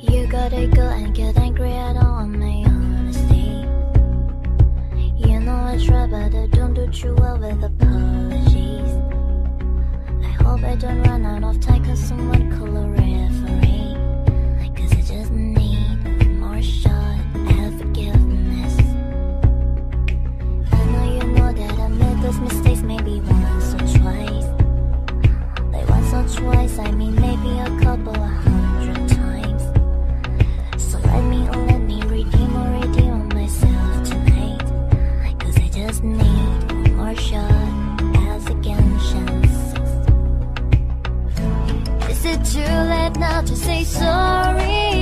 You got to go and get angry at all on my honesty. You know I try, but I don't do too well with apologies. I hope I don't run out of time, cause someone call a referee. Cause I just need more shot at forgiveness. I know you know that I made those mistakes, maybe one. Is it too late now to say sorry?